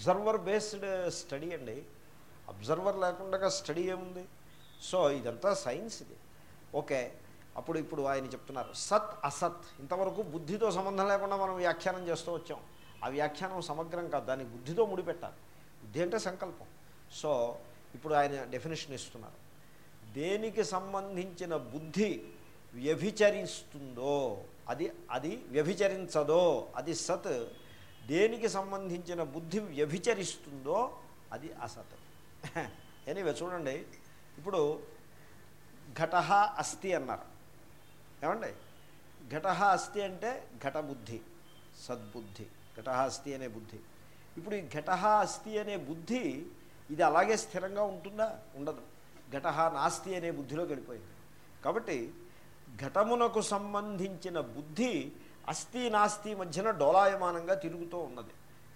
Observer based study అండి. Observer లేకుండా study ఏముంది? సో ఇదంతా సైన్స్ ఇది. ఓకే అప్పుడు ఇప్పుడు ఆయన చెప్తున్నారు సత్ అసత్. ఇంతవరకు బుద్ధితో సంబంధం లేకుండా మనం వ్యాఖ్యానం చేస్తూ వచ్చాం. ఆ వ్యాఖ్యానం సమగ్రం కాదు దాన్ని బుద్ధితో ముడిపెట్టాలి. బుద్ధి అంటే సంకల్పం. సో ఇప్పుడు ఆయన డెఫినేషన్ ఇస్తున్నారు. దేనికి సంబంధించిన బుద్ధి వ్యభిచరిస్తుందో అది అది వ్యభిచరించదో అది సత్ దేనికి సంబంధించిన బుద్ధి వ్యభిచరిస్తుందో అది అసత్. ఎనీవే చూడండి. ఇప్పుడు ఘట అస్థి అన్నారు. ఏమండి? ఘట అస్థి అంటే ఘటబుద్ధి సద్బుద్ధి. ఘట అస్థి అనే బుద్ధి. ఇప్పుడు ఈ ఘట అస్థి అనే బుద్ధి ఇది అలాగే స్థిరంగా ఉంటుందా? ఉండదు. ఘట నాస్తి అనే బుద్ధిలో గడిపోయింది కాబట్టి ఘటమునకు సంబంధించిన బుద్ధి అస్థి నాస్తి మధ్యన డోలాయమానంగా తిరుగుతూ ఉన్నది.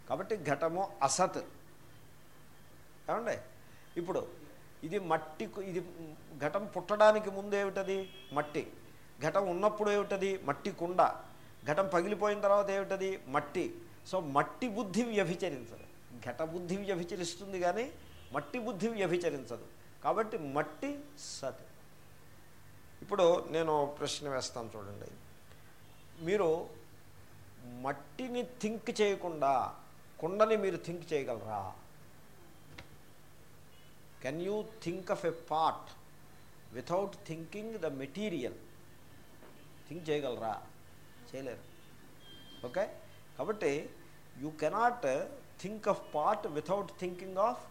కాబట్టి ఘటము అసత్. ఏమండి? ఇప్పుడు ఇది మట్టి ఇది ఘటం పుట్టడానికి ముందు ఏమిటది? మట్టి. ఘటం ఉన్నప్పుడు ఏమిటది? మట్టి కుండ. ఘటం పగిలిపోయిన తర్వాత ఏమిటది? మట్టి. సో మట్టి బుద్ధి వ్యభిచరించదు. ఘట బుద్ధి వ్యభిచరిస్తుంది కానీ మట్టి బుద్ధి వ్యభిచరించదు. కాబట్టి మట్టి సత్. ఇప్పుడు నేను ప్రశ్న వేస్తాను చూడండి. మీరు మట్టిని థింక్ చేయకుండా కుండని మీరు థింక్ చేయగలరా? Can you think of a part without thinking the material think చేయగలరా? చేయలేరు. ఓకే? కాబట్టి you cannot think of part without thinking of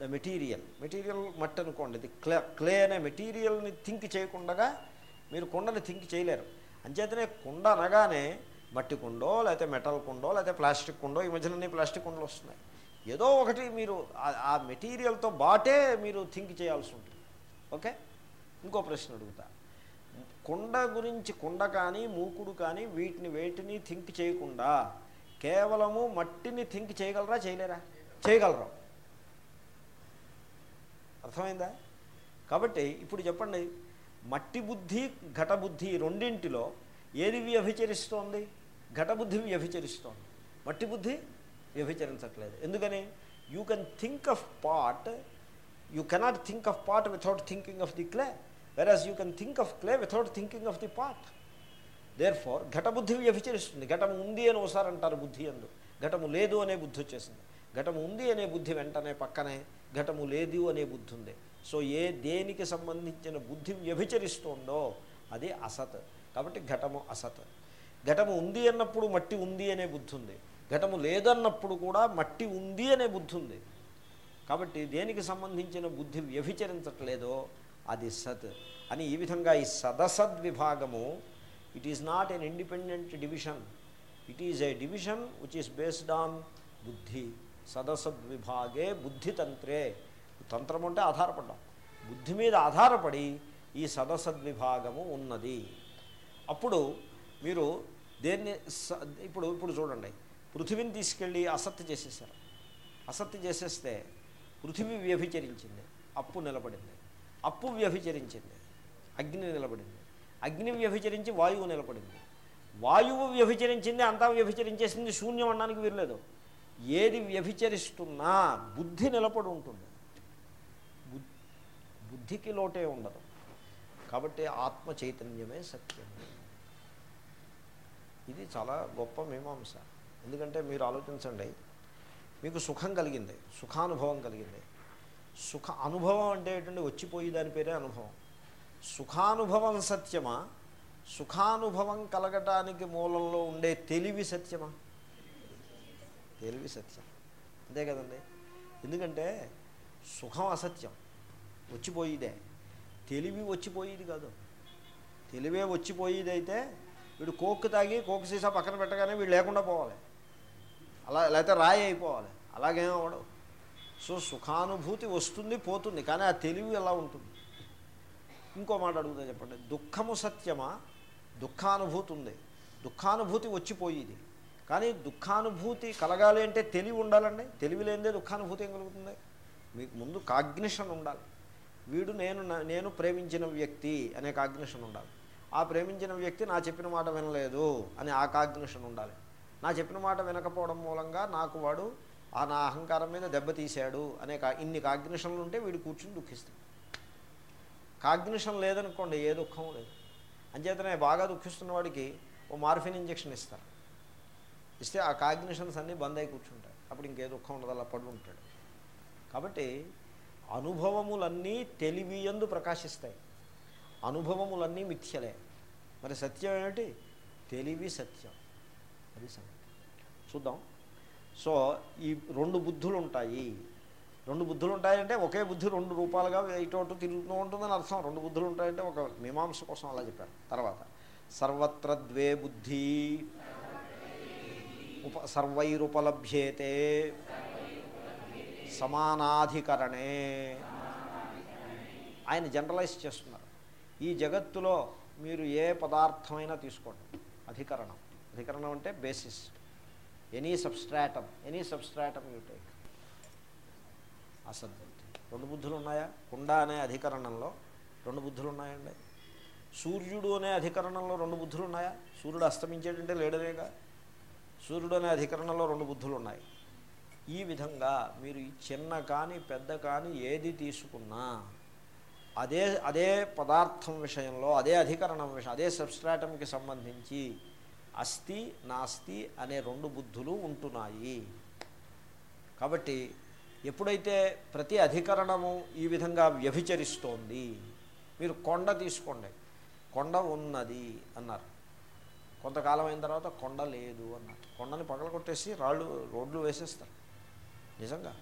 the material material మట్టి అనుకోండి. ఇది క్లే క్లే అనే మెటీరియల్ని థింక్ చేయకుండా మీరు కుండని థింక్ చేయలేరు. అంచేతనే కుండ అనగానే మట్టి కుండో లేకపోతే మెటల్ కుండో లేకపోతే ప్లాస్టిక్ కుండో ఈ మధ్యలోనే ప్లాస్టిక్ కుండలు వస్తున్నాయి. ఏదో ఒకటి మీరు ఆ మెటీరియల్తో బాటే మీరు థింక్ చేయాల్సి ఉంటుంది. ఓకే? ఇంకో ప్రశ్న అడుగుతా. కుండ గురించి కుండ కానీ మూకుడు కానీ వీటిని వేటిని థింక్ చేయకుండా కేవలము మట్టిని థింక్ చేయగలరా చేయలేరా? చేయగలరా. అర్థమైందా? కాబట్టి ఇప్పుడు చెప్పండి మట్టి బుద్ధి ఘటబుద్ధి రెండింటిలో ఏది వ్యభిచరిస్తోంది? ఘటబుద్ధి వ్యభిచరిస్తోంది. మట్టి బుద్ధి వ్యభిచరించట్లేదు. ఎందుకని? You can think of part you cannot think of part without thinking of the clay whereas you can think of clay without thinking of the part therefore ఘటబుద్ధి వ్యభిచరిస్తుంది. ఘటము ఉంది అని ఒకసారి అంటారు బుద్ధి అందు. ఘటము లేదు అనే బుద్ధి వచ్చేసింది. ఘటము ఉంది అనే బుద్ధి వెంటనే పక్కనే ఘటము లేదు అనే బుద్ధి ఉంది. సో ఏ దేనికి సంబంధించిన బుద్ధి వ్యభిచరిస్తోందో అది అసత్. కాబట్టి ఘటము అసత్. ఘటము ఉంది అన్నప్పుడు మట్టి ఉంది అనే బుద్ధి ఉంది. ఘటము లేదన్నప్పుడు కూడా మట్టి ఉంది అనే బుద్ధి ఉంది. కాబట్టి దేనికి సంబంధించిన బుద్ధి వ్యభిచరించట్లేదో అది సత్. అని ఈ విధంగా ఈ సదసద్ విభాగము it is not an independent division it is a division which is based on బుద్ధి. సదసద్ విభాగే బుద్ధితంత్రే తంత్రం అంటే ఆధారపడ్డాం. బుద్ధి మీద ఆధారపడి ఈ సదసద్విభాగము ఉన్నది. అప్పుడు మీరు దేన్ని స- ఇప్పుడు ఇప్పుడు చూడండి. పృథివీని తీసుకెళ్ళి అసత్తి చేసేసారు అసత్తి చేసేస్తే పృథివీ వ్యభిచరించింది. అప్పు నిలబడింది. అప్పు వ్యభిచరించింది. అగ్ని నిలబడింది. అగ్ని వ్యభిచరించి వాయువు నిలబడింది. వాయువు వ్యభిచరించింది అంతా వ్యభిచరించేసింది శూన్యం అనడానికి వీరలేదు ఏది వ్యభిచరిస్తున్నా బుద్ధి నిలబడి ఉంటుంది. బుద్ధికి లోటే ఉండదు. కాబట్టి ఆత్మ చైతన్యమే సత్యం. ఇది చాలా గొప్ప మీమాంస. ఎందుకంటే మీరు ఆలోచించండి మీకు సుఖం కలిగింది సుఖానుభవం కలిగింది. సుఖ అనుభవం అంటే ఏంటంటే వచ్చిపోయి దాని పేరే అనుభవం. సుఖానుభవం సత్యమా? సుఖానుభవం కలగటానికి మూలంలో ఉండే తెలివి సత్యమా? తెలివి సత్యం. అంతే కదండి. ఎందుకంటే సుఖం అసత్యం. వచ్చిపోయిదే. తెలివి వచ్చిపోయేది కాదు. తెలివే వచ్చిపోయేది అయితే వీడు కోక్ తాగి కోక్ సీసా పక్కన పెట్టగానే వీడు లేకుండా పోవాలి. అలా లేకపోతే రాయి అయిపోవాలి. అలాగేం అవ్వడం. సో సుఖానుభూతి వస్తుంది పోతుంది. కానీ ఆ తెలివి ఎలా ఉంటుంది? ఇంకో మాట అడుగుతా చెప్పండి. దుఃఖము సత్యమా? దుఃఖానుభూతి ఉంది. దుఃఖానుభూతి వచ్చిపోయేది. కానీ దుఃఖానుభూతి కలగాలి అంటే తెలివి ఉండాలండి. తెలివి లేనిదే దుఃఖానుభూతి ఏం కలుగుతుంది? మీకు ముందు కాగ్నిషన్ ఉండాలి. వీడు నేను నేను ప్రేమించిన వ్యక్తి అనే కాగ్నిషన్ ఉండాలి. ఆ ప్రేమించిన వ్యక్తి నా చెప్పిన మాట వినలేదు అని ఆ కాగ్నిషన్ ఉండాలి. నా చెప్పిన మాట వినకపోవడం మూలంగా నాకు వాడు ఆ నా అహంకారం మీద దెబ్బతీశాడు అనే కా ఇన్ని కాగ్నిషన్లు ఉంటే వీడు కూర్చుని దుఃఖిస్తాడు. కాగ్నిషన్ లేదనుకోండి ఏ దుఃఖం లేదు. అంచేతనే బాగా దుఃఖిస్తున్న వాడికి ఓ మార్ఫిన్ ఇంజక్షన్ ఇస్తారు. ఇస్తే ఆ కాగ్నిషన్స్ అన్నీ బంద్ అయి కూర్చుంటాయి. అప్పుడు ఇంకే దుఃఖం ఉండదు అలా పడి ఉంటాడు కాబట్టి అనుభవములన్నీ తెలివియందు ప్రకాశిస్తాయి. అనుభవములన్నీ మిథ్యలే. మరి సత్యం ఏమిటి? తెలివి సత్యం. అది సంగతి. చూద్దాం. సో ఈ రెండు బుద్ధులు ఉంటాయి రెండు బుద్ధులు ఉంటాయంటే ఒకే బుద్ధి రెండు రూపాలుగా ఇటు అటు తిరుగుతూ ఉంటుందని అర్థం. రెండు బుద్ధులు ఉంటాయంటే ఒక మీమాంస కోసం అలా చెప్పారు. తర్వాత సర్వత్ర ద్వే బుద్ధి ఉప సర్వైరుపలభ్యేతే సమానాధికరణే. ఆయన జనరలైజ్ చేస్తున్నారు. ఈ జగత్తులో మీరు ఏ పదార్థమైనా తీసుకోండి. అధికరణం. అధికరణం అంటే basis any substratum any substratum you take అసద్బుద్ధి రెండు బుద్ధులు ఉన్నాయా కుండ అనే అధికరణంలో రెండు బుద్ధులు ఉన్నాయండి సూర్యుడు అనే అధికరణంలో రెండు బుద్ధులు ఉన్నాయా సూర్యుడు అస్తమించేటంటే లేడనేగా. సూర్యుడు అనే అధికరణంలో రెండు బుద్ధులు ఉన్నాయి ఈ విధంగా మీరు చిన్న కానీ పెద్ద కానీ ఏది తీసుకున్నా అదే అదే పదార్థం విషయంలో అదే అధికరణం విషయం అదే సబ్స్ట్రాటంకి సంబంధించి అస్థి నాస్తి అనే రెండు బుద్ధులు ఉంటున్నాయి. కాబట్టి ఎప్పుడైతే ప్రతి అధికరణము ఈ విధంగా వ్యభిచరిస్తోంది మీరు కొండ తీసుకోండి. కొండ ఉన్నది అన్నారు. కొంతకాలం అయిన తర్వాత కొండ లేదు అన్నారు. కొండని పగల కొట్టేసి రాళ్ళు రోడ్లు వేసేస్తారు. నిజంగా.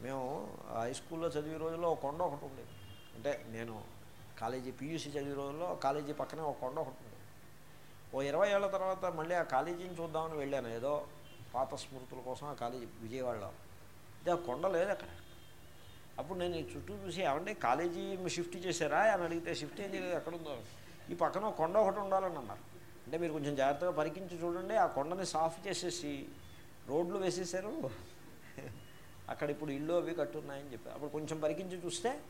మేము హై స్కూల్లో చదివే రోజుల్లో ఒక కొండ ఒకటి ఉండేది. అంటే నేను కాలేజీ పీయూసీ చదివే రోజుల్లో కాలేజీ పక్కనే ఒక కొండ ఒకటి ఉండేది. ఓ ఇరవై ఏళ్ళ తర్వాత మళ్ళీ ఆ కాలేజీని చూద్దామని వెళ్ళాను. ఏదో పాత స్మృతుల కోసం ఆ కాలేజీ విజయవాడలో. ఇది ఆ కొండ లేదు అక్కడ. అప్పుడు నేను ఈ చుట్టూ చూసి ఏమంటే కాలేజీ షిఫ్ట్ చేశారా? అని అడిగితే షిఫ్ట్ ఏం చేయలేదు ఎక్కడుందో ఈ పక్కన ఒక కొండ ఒకటి ఉండాలని అన్నారు. అంటే మీరు కొంచెం జాగ్రత్తగా పరికించి చూడండి ఆ కొండని సాఫ్ చేసేసి రోడ్లు వేసేసారు. అక్కడ ఇప్పుడు ఇల్లు అవి కట్టున్నాయని చెప్పి. అప్పుడు కొంచెం పరికించి చూస్తే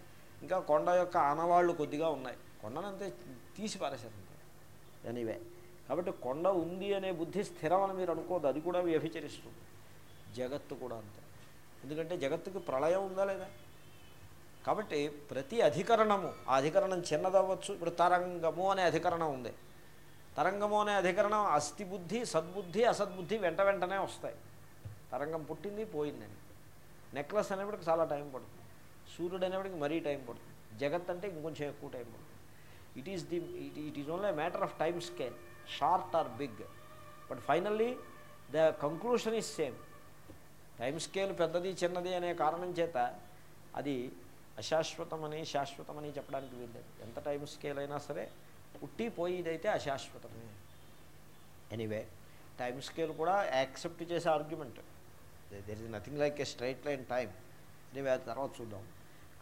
ఇంకా కొండ యొక్క ఆనవాళ్ళు కొద్దిగా ఉన్నాయి. కొండనంతే తీసి పారేశారు ఎనీవే. కాబట్టి కొండ ఉంది అనే బుద్ధి స్థిరం అని మీరు అనుకోదు అది కూడా వ్యభిచరిస్తుంది. జగత్తు కూడా అంతే. ఎందుకంటే జగత్తుకి ప్రళయం ఉందా లేదా? కాబట్టి ప్రతి అధికరణము ఆ అధికరణం చిన్నదవ్వచ్చు. ఇప్పుడు తరంగము అనే అధికరణం ఉంది. తరంగము అనే అధికరణం అస్థి బుద్ధి సద్బుద్ధి అసద్బుద్ధి వెంట వెంటనే వస్తాయి. తరంగం పుట్టింది పోయిందని. నెక్లెస్ అనేప్పటికి చాలా టైం పడుతుంది. సూర్యుడు అనేప్పటికి మరీ టైం పడుతుంది. జగత్ అంటే ఇంకొంచెం ఎక్కువ టైం పడుతుంది. It is the it it is only matter of time scale short or big but finally the conclusion is same time scale పెద్దది చిన్నది అనే కారణం చేత అది అశాశ్వతమని శాశ్వతమని చెప్పడానికి వీల్లేదు. ఎంత టైం స్కేల్ అయినా సరే పుట్టి పోయిదైతే అశాశ్వతమే. ఎనీవే టైం స్కేల్ కూడా యాక్సెప్ట్ చేసే argument there is nothing like a straight line time అనేవి అది తర్వాత చూద్దాం.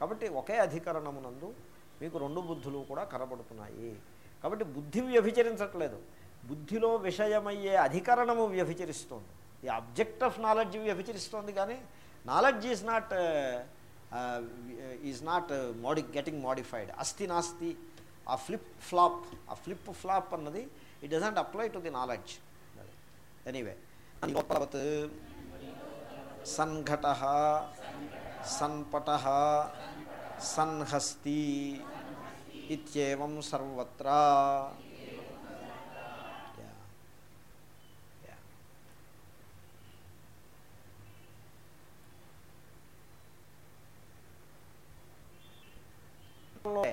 కాబట్టి ఒకే అధికరణమునందు మీకు రెండు బుద్ధులు కూడా కనబడుతున్నాయి. కాబట్టి బుద్ధి వ్యభిచరించట్లేదు. బుద్ధిలో విషయమయ్యే అధికరణము వ్యభిచరిస్తోంది. ది అబ్జెక్ట్ ఆఫ్ నాలెడ్జ్ వ్యభిచరిస్తోంది కానీ knowledge is not is not modi getting modified అస్థి నాస్తి ఆ ఫ్లిప్ ఫ్లాప్ ఆ ఫ్లిప్ ఫ్లాప్ అన్నది it doesn't apply to the knowledge anyway లోపలవత్ సన్ఘట సన్పట సన్హస్తి ఇత్యేవం సర్వత్రా.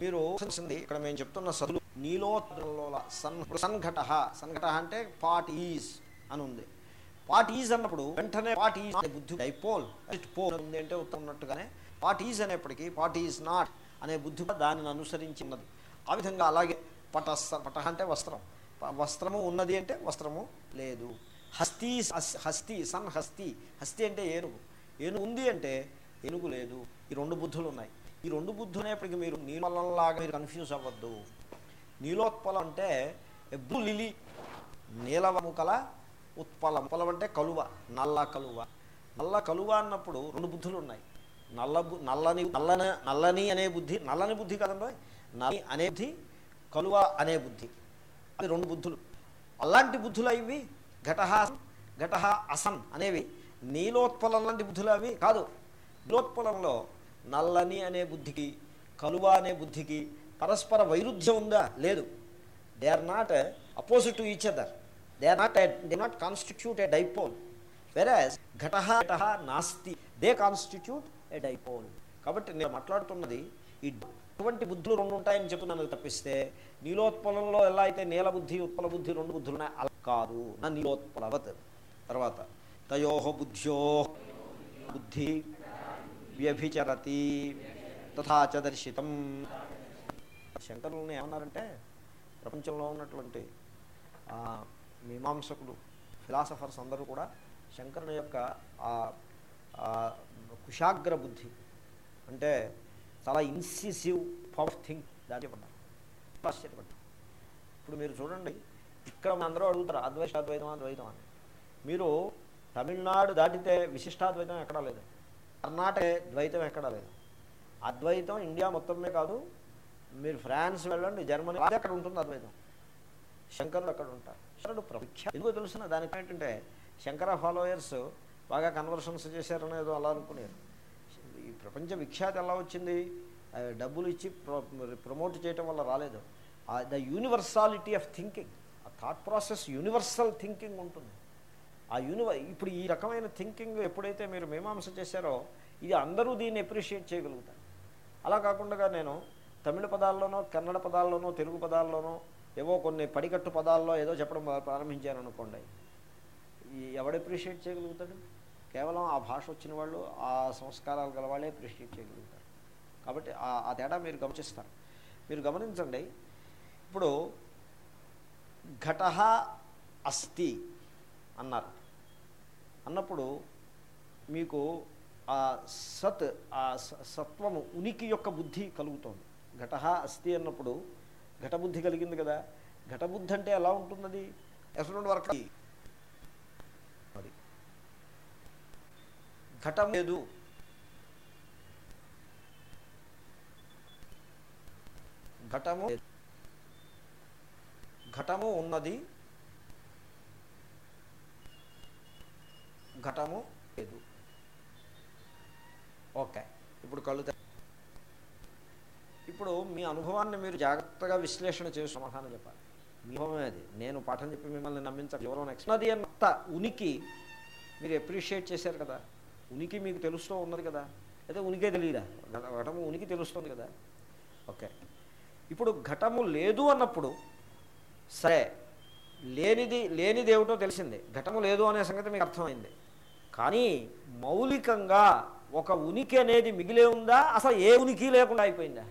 మీరు ఇక్కడ మేము చెప్తున్న సదులు నీలో సన్ సన్ఘట సన్ఘట అంటే పాట్ ఈజ్ అని ఉంది. వాట్ ఈజ్ అన్నప్పుడు వెంటనే వాట్ ఈజ్ బుద్ధి డైపోల్ పోల్ ఉంది అంటే ఉత్తరం ఉన్నట్టుగానే వాట్ ఈజ్ అనేప్పటికీ వాట్ ఈజ్ నాట్ అనే బుద్ధి దానిని అనుసరించి ఉన్నది. ఆ విధంగా అలాగే పట పట అంటే వస్త్రం. వస్త్రము ఉన్నది అంటే వస్త్రము లేదు. హస్తి హస్తి సన్ హస్తి. హస్తి అంటే ఏనుగు. ఏనుగు ఉంది అంటే ఏనుగు లేదు. ఈ రెండు బుద్ధులు ఉన్నాయి. ఈ రెండు బుద్ధులు అనేప్పటికీ మీరు నీలలాగా మీరు కన్ఫ్యూజ్ అవ్వద్దు. నీలోత్పలం అంటే ఎబ్బు లిలి నీలవము కల ఉత్పలం. ఉత్పలం అంటే కలువ నల్ల కలువ. నల్ల కలువ అన్నప్పుడు రెండు బుద్ధులు ఉన్నాయి నల్ల నల్లని నల్లని నల్లని అనే బుద్ధి నల్లని బుద్ధి కదండి నల్లని అనే బుద్ధి కలువ అనే బుద్ధి. అది రెండు బుద్ధులు. అలాంటి బుద్ధులు ఇవి ఘటహ ఘటహ అసన్ అనేవి. నీలోత్పలం లాంటి బుద్ధులు అవి కాదు. నీలోత్పలంలో నల్లని అనే బుద్ధికి కలువ అనే బుద్ధికి పరస్పర వైరుధ్యం ఉందా? లేదు. They are not opposite to each other they are not they not constitute a dipole whereas ఘట ఘట నాస్తి దే కాన్స్టిట్యూట్ ఏ డైపోల్ కాబట్టి నేను మాట్లాడుతున్నది ఈ ఇటువంటి బుద్ధులు రెండు ఉంటాయని చెప్తున్నాను తప్పిస్తే నీలోత్పలంలో ఎలా అయితే నీల బుద్ధి ఉత్పల బుద్ధి రెండు బుద్ధులు ఉన్నాయి అలా కాదు. నా నీలోత్పలవత్ తర్వాత తయో బుద్ధ్యో బుద్ధి వ్యభిచరతి తథాచ దర్శితం. శంకరులను ఏమన్నారంటే ప్రపంచంలో ఉన్నటువంటి మీమాంసకులు ఫిలాసఫర్స్ అందరూ కూడా శంకరుని యొక్క ఆ కుశాగ్ర బుద్ధి. అంటే చాలా ఇన్సిసివ్ పవర్ థింగ్ దాని చెప్పన్నారు ఆశ్చర్యపడ్డారు. ఇప్పుడు మీరు చూడండి ఇక్కడ అందరూ అడుగుతారు అద్వైతాద్వైతం అద్వైతం అని. మీరు తమిళనాడు దాటితే విశిష్టాద్వైతం ఎక్కడా లేదు. కర్ణాటక ద్వైతం ఎక్కడా లేదు. అద్వైతం ఇండియా మొత్తమే కాదు మీరు ఫ్రాన్స్ వెళ్ళండి జర్మనీ అది అక్కడ ఉంటుంది అద్వైతం? శంకరుడు అక్కడ ఉంటారు. శరణుడు ప్రముఖ్య ఎందుకో తెలుసిన దానికి ఏంటంటే శంకర ఫాలోయర్స్ బాగా కన్వర్షన్స్ చేశారనేదో అలా అనుకునేది. ఈ ప్రపంచ విఖ్యాతి ఎలా వచ్చింది? డబ్బులు ఇచ్చి ప్రమోట్ చేయటం వల్ల రాలేదు. ద యూనివర్సాలిటీ ఆఫ్ థింకింగ్ ఆ థాట్ ప్రాసెస్ యూనివర్సల్ థింకింగ్ ఉంటుంది. ఆ యూనివర్ ఇప్పుడు ఈ రకమైన థింకింగ్ ఎప్పుడైతే మీరు మీమాంస చేశారో ఇది అందరూ దీన్ని అప్రిషియేట్ చేయగలుగుతారు. అలా కాకుండా నేను తమిళ పదాల్లోనో కన్నడ పదాల్లోనో తెలుగు పదాల్లోనో ఏవో కొన్ని పడికట్టు పదాల్లో ఏదో చెప్పడం ప్రారంభించారు అనుకోండి ఈ ఎవడు అప్రిషియేట్ చేయగలుగుతాడు? కేవలం ఆ భాష వచ్చిన వాళ్ళు ఆ సంస్కారాలు గల వాళ్ళే అప్రిషియేట్ చేయగలుగుతారు. కాబట్టి ఆ తేడా మీరు గమనిస్తారు. మీరు గమనించండి ఇప్పుడు ఘట అస్థి అన్నారు. అన్నప్పుడు మీకు ఆ సత్ ఆ స- సత్వము ఉనికి యొక్క బుద్ధి కలుగుతోంది. ఘట అస్థి అన్నప్పుడు ఘటబుద్ధి కలిగింది కదా. ఘటబుద్ధి అంటే ఎలా ఉంటున్నది? ఎటువంటి వరకు అది. ఘటం లేదు. ఘటము ఘటము ఉన్నది. ఘటము లేదు. ఓకే. ఇప్పుడు కళ్ళు ఇప్పుడు మీ అనుభవాన్ని మీరు జాగ్రత్తగా విశ్లేషణ చేసి సమాధానం చెప్పాలి. మీ అనుభవమే అది. నేను పాఠం చెప్పి మిమ్మల్ని నమ్మించాలి ఎవరో నెక్స్ట్ నది ఉనికి మీరు అప్రిషియేట్ చేశారు కదా. ఉనికి మీకు తెలుస్తూ ఉన్నది కదా. అయితే ఉనికే తెలియదా? ఘటము ఉనికి తెలుస్తుంది కదా. ఓకే. ఇప్పుడు ఘటము లేదు అన్నప్పుడు సరే లేనిది లేనిది ఏమిటో తెలిసింది. ఘటము లేదు అనే సంగతి మీకు అర్థమైంది. కానీ మౌలికంగా ఒక ఉనికి అనేది మిగిలే ఉందా? అసలు ఏ ఉనికి లేకుండా అయిపోయిందా?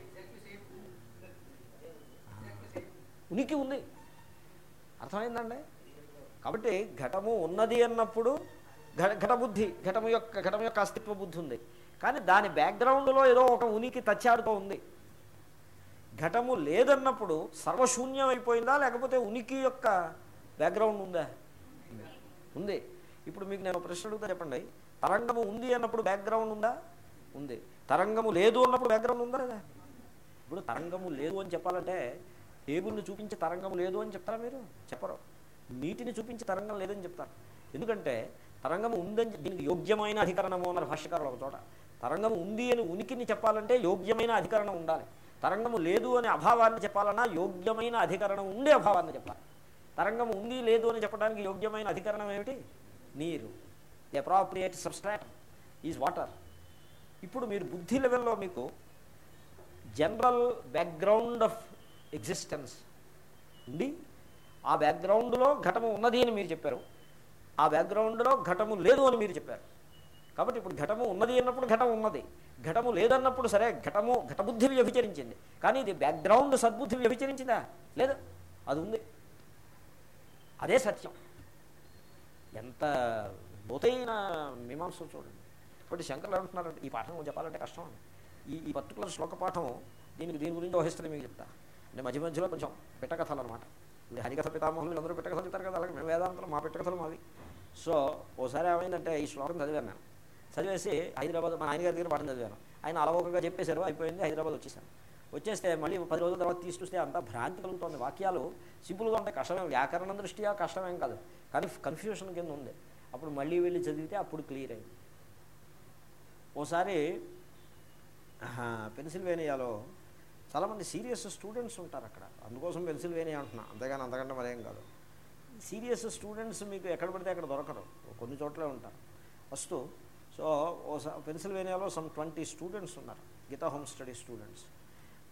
ఉనికి ఉంది. అర్థమైందండి? కాబట్టి ఘటము ఉన్నది అన్నప్పుడు ఘటబుద్ధి ఘటము యొక్క ఘటము యొక్క అస్తిత్వ బుద్ధి ఉంది. కానీ దాని బ్యాక్గ్రౌండ్లో ఏదో ఒక ఉనికి తచ్చాడుతూ ఉంది. ఘటము లేదన్నప్పుడు సర్వశూన్యం అయిపోయిందా లేకపోతే ఉనికి యొక్క బ్యాక్గ్రౌండ్ ఉందా? ఉంది. ఇప్పుడు మీకు నేను ప్రశ్న అడుగుతా చెప్పండి. తరంగము ఉంది అన్నప్పుడు బ్యాక్గ్రౌండ్ ఉందా? ఉంది. తరంగము లేదు అన్నప్పుడు బ్యాక్గ్రౌండ్ ఉందా లేదా? ఇప్పుడు తరంగము లేదు అని చెప్పాలంటే టేబుల్ని చూపించి తరంగం లేదు అని చెప్తారా మీరు? చెప్పరు. నీటిని చూపించి తరంగం లేదని చెప్తారు. ఎందుకంటే తరంగం ఉందని దీనికి యోగ్యమైన అధికరణము అన్నారు భాష్యకారులు ఒక చోట. తరంగం ఉంది అని ఉనికిని చెప్పాలంటే యోగ్యమైన అధికరణం ఉండాలి. తరంగము లేదు అనే అభావాన్ని చెప్పాలన్నా యోగ్యమైన అధికరణం ఉండే అభావాన్ని చెప్పాలి. తరంగం ఉంది లేదు అని చెప్పడానికి యోగ్యమైన అధికరణం ఏమిటి? నీరు. The appropriate substrate is water ఇప్పుడు మీరు బుద్ధి లెవెల్లో మీకు జనరల్ బ్యాక్గ్రౌండ్ ఆఫ్ ఎగ్జిస్టెన్స్ ఉండి ఆ బ్యాక్గ్రౌండ్లో ఘటము ఉన్నది అని మీరు చెప్పారు. ఆ బ్యాక్గ్రౌండ్లో ఘటము లేదు అని మీరు చెప్పారు. కాబట్టి ఇప్పుడు ఘటము ఉన్నది అన్నప్పుడు ఘటం ఉన్నది. ఘటము లేదన్నప్పుడు సరే ఘటము ఘటబుద్ధి వ్యభిచరించింది. కానీ ఇది బ్యాక్గ్రౌండ్ సద్బుద్ధి వ్యభిచరించిందా? లేదు. అది ఉంది. అదే సత్యం. ఎంత లోతైన మీమాంస చూడండి. ఇప్పుడు శంకర్లు అంటున్నారంటే ఈ పాఠం చెప్పాలంటే కష్టం. ఈ ఈ పర్టికులర్ శ్లోక పాఠం దీనికి దీని గురించి వహిస్తుంది మీకు చెప్తా. అంటే మధ్య మధ్యలో కొంచెం పెట్టకథలు అనమాట ఇది హరికథ పితామహులు అందరూ పెట్టకథలు చెప్తారు కదా అలాగే మేము వేదాంతలు మా పెట్టకథలు మావి. సో ఓసారి ఏమైందంటే ఈ శ్లోకం చదివాను నేను. చదివేసి హైదరాబాద్ మా నాయనగారి దగ్గర పాఠం చదివాను. ఆయన అలవోకగా చెప్పేశారు అయిపోయింది హైదరాబాద్ వచ్చేసాను. వచ్చేస్తే మళ్ళీ పది రోజుల తర్వాత తీసి చూస్తే అంతా భ్రాంతి కలుగుతుంది వాక్యాలు సింపుల్గా ఉంటాయి కష్టమే వ్యాకరణ దృష్ట్యా కష్టమేం కాదు. కానీ కన్ఫ్యూషన్ కింద ఉంది. అప్పుడు మళ్ళీ వెళ్ళి చదివితే అప్పుడు క్లియర్ అయింది. ఓసారి పెన్సిల్వేనియాలో చాలామంది సీరియస్ స్టూడెంట్స్ ఉంటారు అక్కడ. అందుకోసం పెన్సిల్వేనియా అంటున్నా. అంతేగాని అంతకంటే మరేం కాదు. సీరియస్ స్టూడెంట్స్ మీకు ఎక్కడ పడితే అక్కడ దొరకరు. కొన్ని చోట్లే ఉంటారు. ఫస్ట్ సో ఓసా పెన్సిల్వేనియాలో సమ్ ట్వంటీ స్టూడెంట్స్ ఉన్నారు. Gita home study students.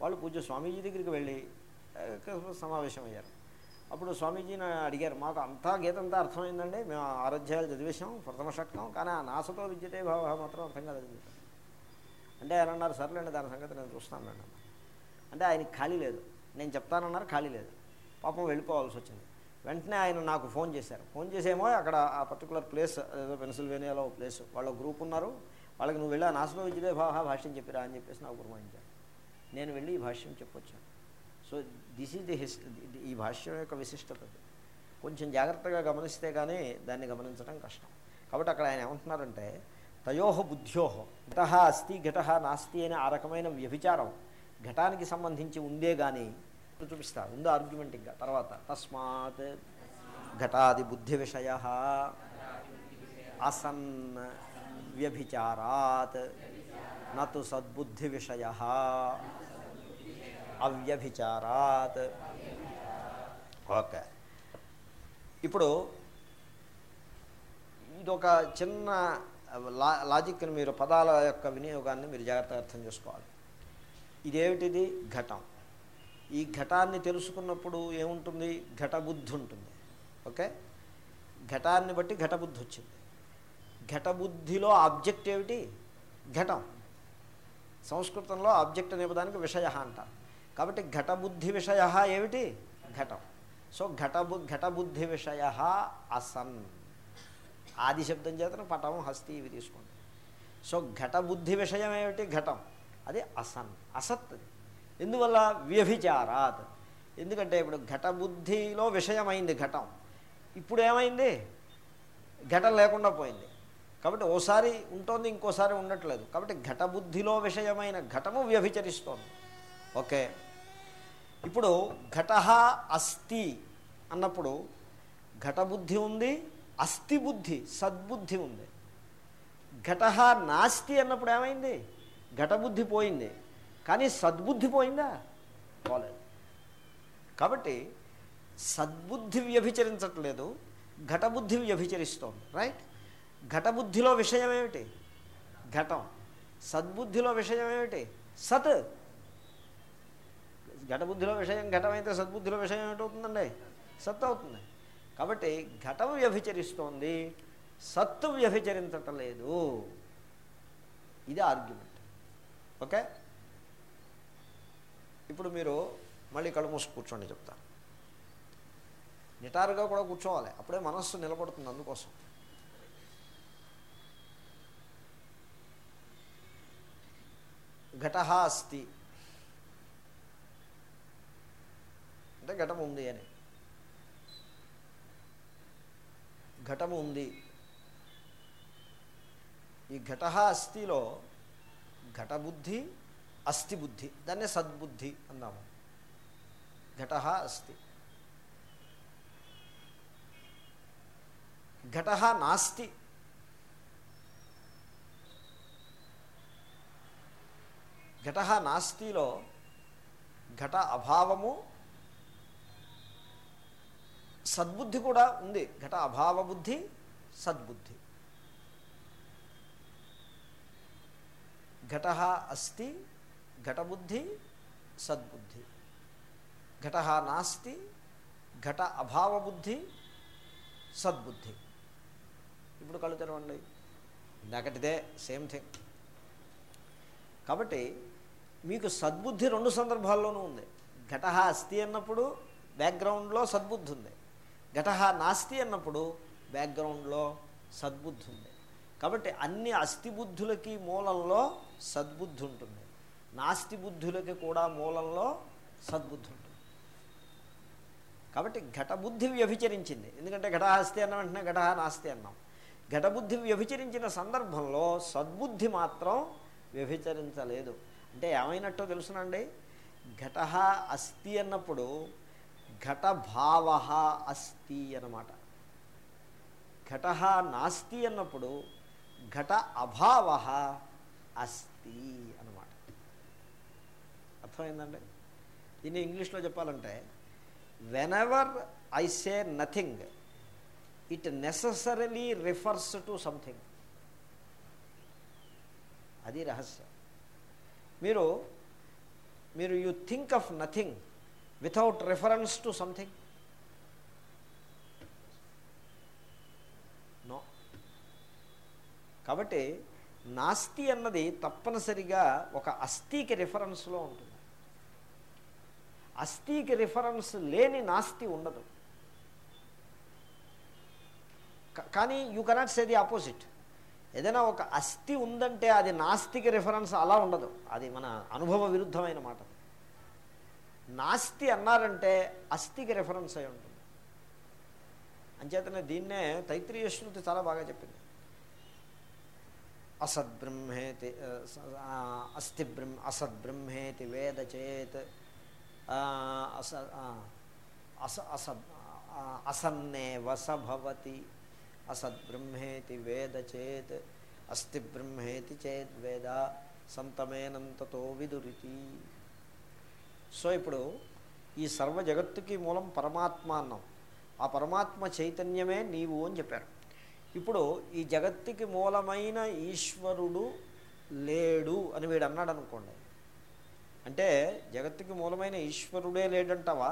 వాళ్ళు పూజ స్వామీజీ దగ్గరికి వెళ్ళి సమావేశం అయ్యారు. అప్పుడు స్వామీజీని అడిగారు మాకు అంతా గీతంతా అర్థమైందండి. మేము ఆరాధ్యాలు చదివేశాం ప్రథమ షట్కం కానీ ఆ నాసతో విద్యతే భావ మాత్రం అర్థం కాలేదు. అంటే ఆయన అన్నారు సర్లేండి దాని సంగతి నేను చూస్తాను అన్నారు అంటే ఆయనకి ఖాళీ లేదు. నేను చెప్తానన్నారు ఖాళీ లేదు. పాపం వెళ్ళిపోవాల్సి వచ్చింది. వెంటనే ఆయన నాకు ఫోన్ చేశారు. ఫోన్ చేసేమో అక్కడ ఆ పర్టికులర్ ప్లేస్ ఏదో పెన్సిల్వేనియాలో ప్లేస్ వాళ్ళ గ్రూప్ ఉన్నారు. వాళ్ళకి నువ్వు వెళ్ళా నాశనం నాసతో విద్యతే భాష్యం చెప్పిరా అని చెప్పేసి నాకు గుర్తించారు నేను వెళ్ళి ఈ భాష్యం చెప్పొచ్చాను. So this is the his ఈ భాష్యం యొక్క విశిష్టత కొంచెం జాగ్రత్తగా గమనిస్తే కానీ దాన్ని గమనించడం కష్టం. కాబట్టి అక్కడ ఆయన ఏమంటున్నారంటే తయోహ బుద్ధ్యోహ ఘట అస్తి ఘట నాస్తి అనే ఆ రకమైన వ్యభిచారం ఘటానికి సంబంధించి ఉందే కానీ చూపిస్తా ఉంది ఆర్గ్యుమెంట్ ఇంకా. తర్వాత తస్మాత్ ఘటాది బుద్ధి విషయ అసన్ వ్యభిచారాత్ నతు సద్బుద్ధి విషయ అవ్యభిచారాత్. ఓకే. ఇప్పుడు ఇదొక చిన్న లా లాజిక్ని మీరు పదాల యొక్క వినియోగాన్ని మీరు జాగ్రత్తగా అర్థం చేసుకోవాలి. ఇదేమిటిది ఘటం? ఈ ఘటాన్ని తెలుసుకున్నప్పుడు ఏముంటుంది? ఘటబుద్ధి ఉంటుంది. ఓకే? ఘటాన్ని బట్టి ఘటబుద్ధి వచ్చింది. ఘటబుద్ధిలో ఆబ్జెక్ట్ ఏమిటి? ఘటం. సంస్కృతంలో ఆబ్జెక్ట్ అనే పదానికి విషయ అంటారు కాబట్టి ఘటబుద్ధి విషయ ఏమిటి? ఘటం. సో ఘటబు ఘటబుద్ధి విషయ అసన్. ఆది శబ్దం చేతను పటం హస్తి ఇవి తీసుకోండి. సో ఘటబుద్ధి విషయం ఏమిటి? ఘటం. అది అసన్ అసత్. ఎందువల్ల? వ్యభిచారాత్. ఎందుకంటే ఇప్పుడు ఘటబుద్ధిలో విషయమైంది ఘటం. ఇప్పుడు ఏమైంది? ఘటం లేకుండా పోయింది. కాబట్టి ఓసారి ఉంటుంది ఇంకోసారి ఉండట్లేదు. కాబట్టి ఘటబుద్ధిలో విషయమైన ఘటము వ్యభిచరిస్తోంది. ఓకే. ఇప్పుడు ఘట అస్థి అన్నప్పుడు ఘటబుద్ధి ఉంది అస్థి బుద్ధి సద్బుద్ధి ఉంది. ఘట నాస్తి అన్నప్పుడు ఏమైంది? ఘటబుద్ధి పోయింది. కానీ సద్బుద్ధి పోయిందా? పోలేదు. కాబట్టి సద్బుద్ధి వ్యభిచరించట్లేదు ఘటబుద్ధి వ్యభిచరిస్తోంది. రైట్? ఘటబుద్ధిలో విషయం ఏమిటి? ఘటం. సద్బుద్ధిలో విషయం ఏమిటి? సత్. ఘటబుద్ధిలో విషయం ఘటమైతే సద్బుద్ధిలో విషయం ఏమిటవుతుందండి? సత్ అవుతుంది. కాబట్టి ఘటం వ్యభిచరిస్తోంది సత్తు వ్యభిచరించటం లేదు ఇది ఆర్గ్యుమెంట్. ఓకే? ఇప్పుడు మీరు మళ్ళీ కళ్ళు మూసి కూర్చోండి చెప్తా. నిటారుగా కూడా కూర్చోవాలి. అప్పుడే మనస్సు నిలబడుతుంది అందుకోసం. ఘట అస్తి. అంటే ఘటం ఉంది అని. ఘటము ఉంది. ఈ ఘటహ అస్థిలో ఘటబుద్ధి అస్థి బుద్ధి దాన్నే సద్బుద్ధి అందాము. ఘట అస్థి. ఘట నాస్తి. ఘట నాస్తిలో ఘట అభావము సద్బుద్ధి కూడా ఉంది. ఘట అభావ బుద్ధి సద్బుద్ధి. ఘట అస్తి ఘటబుద్ధి సద్బుద్ధి. ఘట నాస్తి ఘట అభావబుద్ధి సద్బుద్ధి. ఇప్పుడు కళ్ళు తెరవండి. ఇందాకటిదే సేమ్ థింగ్. కాబట్టి మీకు సద్బుద్ధి రెండు సందర్భాల్లోనూ ఉంది. ఘట అస్తి అన్నప్పుడు బ్యాక్గ్రౌండ్లో సద్బుద్ధి ఉంది. ఘట నాస్తి అన్నప్పుడు బ్యాక్గ్రౌండ్లో సద్బుద్ధి ఉంది. కాబట్టి అన్ని అస్థిబుద్ధులకి మూలంలో సద్బుద్ధి ఉంటుంది. నాస్తి బుద్ధులకి కూడా మూలంలో సద్బుద్ధి ఉంటుంది. కాబట్టి ఘటబుద్ధి వ్యభిచరించింది. ఎందుకంటే ఘటహాస్తి అన్న వెంటనే ఘటహ నాస్తి అన్నాం. ఘటబుద్ధి వ్యభిచరించిన సందర్భంలో సద్బుద్ధి మాత్రం వ్యభిచరించలేదు. అంటే ఏమైనట్టో తెలుసునండి? ఘట అస్థి అన్నప్పుడు ఘటభావ అస్థి అన్నమాట. ఘట నాస్తి అన్నప్పుడు ఘట అభావ అస్తి అన్నమాట. అర్థమైందండి? దీన్ని ఇంగ్లీష్లో చెప్పాలంటే whenever I say nothing it necessarily refers to something అది రహస్యం. మీరు మీరు you think of nothing without reference to something no కాబట్టి నాస్తి అన్నది తప్పనిసరిగా ఒక అస్థికి రిఫరెన్స్లో ఉంటుంది. అస్థికి రిఫరెన్స్ లేని నాస్తి ఉండదు. కానీ you cannot say the opposite. ఏదైనా ఒక అస్థి ఉందంటే అది నాస్తికి రిఫరెన్స్ అలా ఉండదు. అది మన అనుభవ విరుద్ధమైన మాట. నాస్తి అన్నారంటే అస్థికి రిఫరెన్స్ అయి ఉంటుంది. అంచేతనే దీన్నే తైత్రీయ శృతి చాలా బాగా చెప్పింది. అసద్బ్రహ్మేతి అస్థి బ్రహ్మ అసద్బ్రహ్మేతి వేద చేత్ అస అస అస ఆ, అసన్నే అసద్బ్రహ్మేతి వేద చేత్ అస్థి బ్రహ్మేతి చేద్వేద సంతమేనంతతో విదురితి. సో ఇప్పుడు ఈ సర్వ జగత్తుకి మూలం పరమాత్మ అన్నాం. ఆ పరమాత్మ చైతన్యమే నీవు అని చెప్పారు. ఇప్పుడు ఈ జగత్తుకి మూలమైన ఈశ్వరుడు లేడు అని వీడు అన్నాడు అనుకోండి అంటే జగత్తుకి మూలమైన ఈశ్వరుడే లేడంటావా?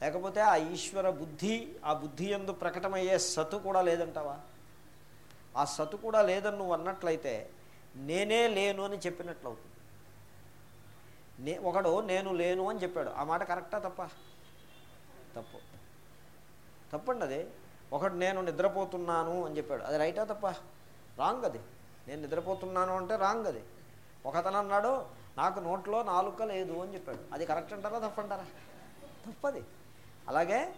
లేకపోతే ఆ ఈశ్వర బుద్ధి ఆ బుద్ధి ఎందు ప్రకటమయ్యే సతు కూడా లేదంటావా? ఆ సతు కూడా లేదని నువ్వు అన్నట్లయితే నేనే లేను అని చెప్పినట్లు అవుతుంది నే ఒకడు నేను లేను అని చెప్పాడు. ఆ మాట కరెక్టా తప్ప? తప్పు. తప్పండి అది ఒకటి నేను నిద్రపోతున్నాను అని చెప్పాడు. అది రైటా తప్ప? రాంగ్ అది. నేను నిద్రపోతున్నాను అంటే రాంగ్ అది. ఒకతను అన్నాడు నాకు నోట్లో నాలుక లేదు అని చెప్పాడు. అది కరెక్ట్ అంటారా? తప్పంటారా తప్పది. అలాగే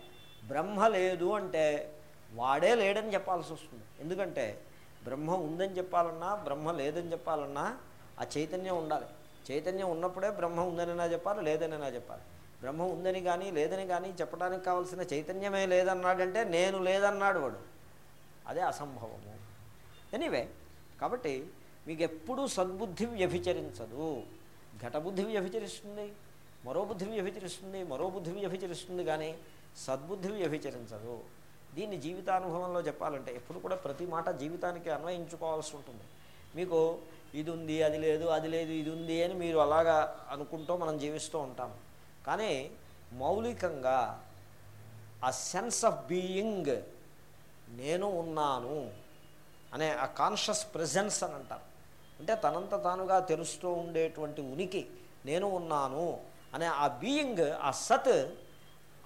బ్రహ్మ లేదు అంటే వాడే లేడని చెప్పాల్సి వస్తుంది. ఎందుకంటే బ్రహ్మ ఉందని చెప్పాలన్నా బ్రహ్మ లేదని చెప్పాలన్నా ఆ చైతన్యం ఉండాలి. చైతన్యం ఉన్నప్పుడే బ్రహ్మ ఉందనైనా చెప్పాలి లేదనైనా చెప్పాలి. బ్రహ్మ ఉందని కానీ లేదని కానీ చెప్పడానికి కావాల్సిన చైతన్యమే లేదన్నాడంటే నేను లేదన్నాడు వాడు. అదే అసంభవము. ఎనీవే కాబట్టి మీకు ఎప్పుడూ సద్బుద్ధి వ్యభిచరించదు. ఘటబుద్ధి వ్యభిచరిస్తుంది మరో బుద్ధి వ్యభిచరిస్తుంది మరో బుద్ధి వ్యభిచరిస్తుంది కానీ సద్బుద్ధి వ్యభిచరించదు. దీన్ని జీవితానుభవంలో చెప్పాలంటే ఎప్పుడు కూడా ప్రతి మాట జీవితానికి అన్వయించుకోవాల్సి ఉంటుంది. మీకు ఇది ఉంది అది లేదు అది లేదు ఇది ఉంది అని మీరు అలాగా అనుకుంటూ మనం జీవిస్తూ ఉంటాం. కానీ మౌలికంగా ఆ సెన్స్ ఆఫ్ బీయింగ్ నేను ఉన్నాను అనే ఆ కాన్షియస్ ప్రెజెన్స్ అని అంటారు. అంటే తనంత తానుగా తెలుస్తూ ఉండేటువంటి ఉనికి నేను ఉన్నాను అనే ఆ బీయింగ్ ఆ సత్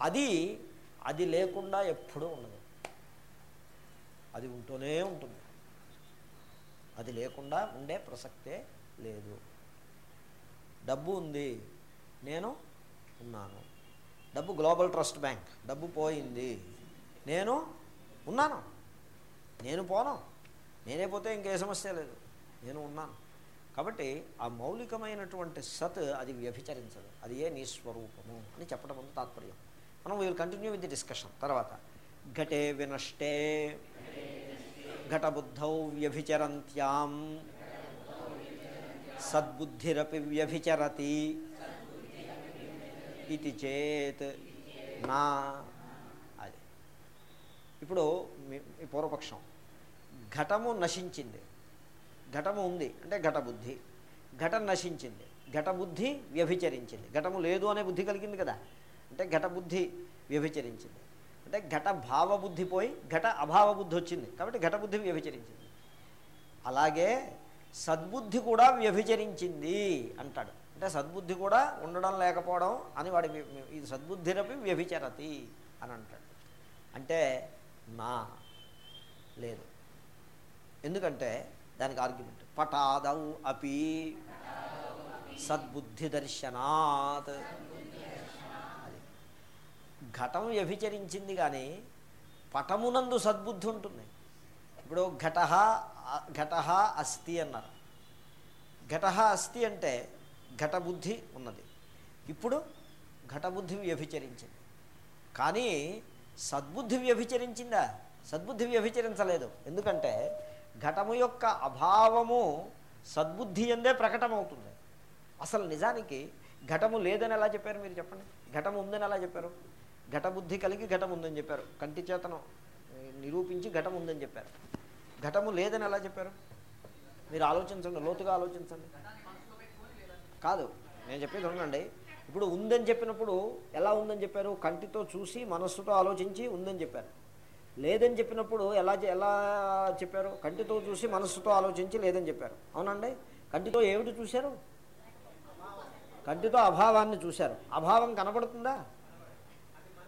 అది అది లేకుండా ఎప్పుడూ ఉండదు. అది ఉంటూనే ఉంటుంది. అది లేకుండా ఉండే ప్రసక్తే లేదు. డబ్బు ఉంది నేను ఉన్నాను. డబ్బు గ్లోబల్ ట్రస్ట్ బ్యాంక్. డబ్బు పోయింది. నేను ఉన్నాను. నేను పోను. నేనే పోతే ఇంకే సమస్య లేదు. నేను ఉన్నాను. కాబట్టి ఆ మౌలికమైనటువంటి సత్ అది వ్యభిచరించదు. అది ఏ నీ స్వరూపము అని చెప్పడం అంత తాత్పర్యం. మనం will continue with the discussion తర్వాత ఘటే వినష్టే ఘటబుద్ధౌ వ్యభిచరంత్యాం. సద్బుద్ధిరపి వ్యభిచరతి. ఇది చేత్ నా అది. ఇప్పుడు మీ- పూర్వపక్షం. ఘటము నశించింది. ఘటము ఉంది అంటే ఘటబుద్ధి. ఘటం నశించింది. ఘటబుద్ధి వ్యభిచరించింది. ఘటము లేదు అనే బుద్ధి కలిగింది కదా. అంటే ఘటబుద్ధి వ్యభిచరించింది. అంటే ఘట భావబుద్ధి పోయి ఘట అభావ బుద్ధి వచ్చింది. కాబట్టి ఘటబుద్ధి వ్యభిచరించింది. అలాగే సద్బుద్ధి కూడా వ్యభిచరించింది అంటాడు. అంటే సద్బుద్ధి కూడా ఉండడం లేకపోవడం అని వాడి ఇది సద్బుద్ధిరపి వ్యభిచరతి అని అంటాడు. అంటే నా లేదు. ఎందుకంటే దానికి ఆర్గ్యుమెంట్ పటాదౌ అపి సద్బుద్ధి దర్శనాత్. అది ఘటం వ్యభిచరించింది కానీ పటమునందు సద్బుద్ధి ఉంటుంది. ఇప్పుడు ఘట ఘట అస్థి అన్నారు. ఘట అస్థి అంటే ఘటబుద్ధి ఉన్నది. ఇప్పుడు ఘటబుద్ధి వ్యభిచరించింది. కానీ సద్బుద్ధి వ్యభిచరించిందా? సద్బుద్ధి వ్యభిచరించలేదు. ఎందుకంటే ఘటము యొక్క అభావము సద్బుద్ధి ఎందే ప్రకటమవుతుంది. అసలు నిజానికి ఘటము లేదని ఎలా చెప్పారు మీరు చెప్పండి? ఘటము ఉందని ఎలా చెప్పారు? ఘటబుద్ధి కలిగి ఘటం ఉందని చెప్పారు. కంటి చేతను నిరూపించి ఘటం ఉందని చెప్పారు. ఘటము లేదని ఎలా చెప్పారు? మీరు ఆలోచించండి లోతుగా ఆలోచించండి. కాదు నేను చెప్పేది ఉండండి ఇప్పుడు ఉందని చెప్పినప్పుడు ఎలా ఉందని చెప్పారు? కంటితో చూసి మనస్సుతో ఆలోచించి ఉందని చెప్పారు. లేదని చెప్పినప్పుడు ఎలా ఎలా చెప్పారు? కంటితో చూసి మనస్సుతో ఆలోచించి లేదని చెప్పారు. అవునండి? కంటితో ఏమిటి చూశారు? కంటితో అభావాన్ని చూశారు. అభావం కనపడుతుందా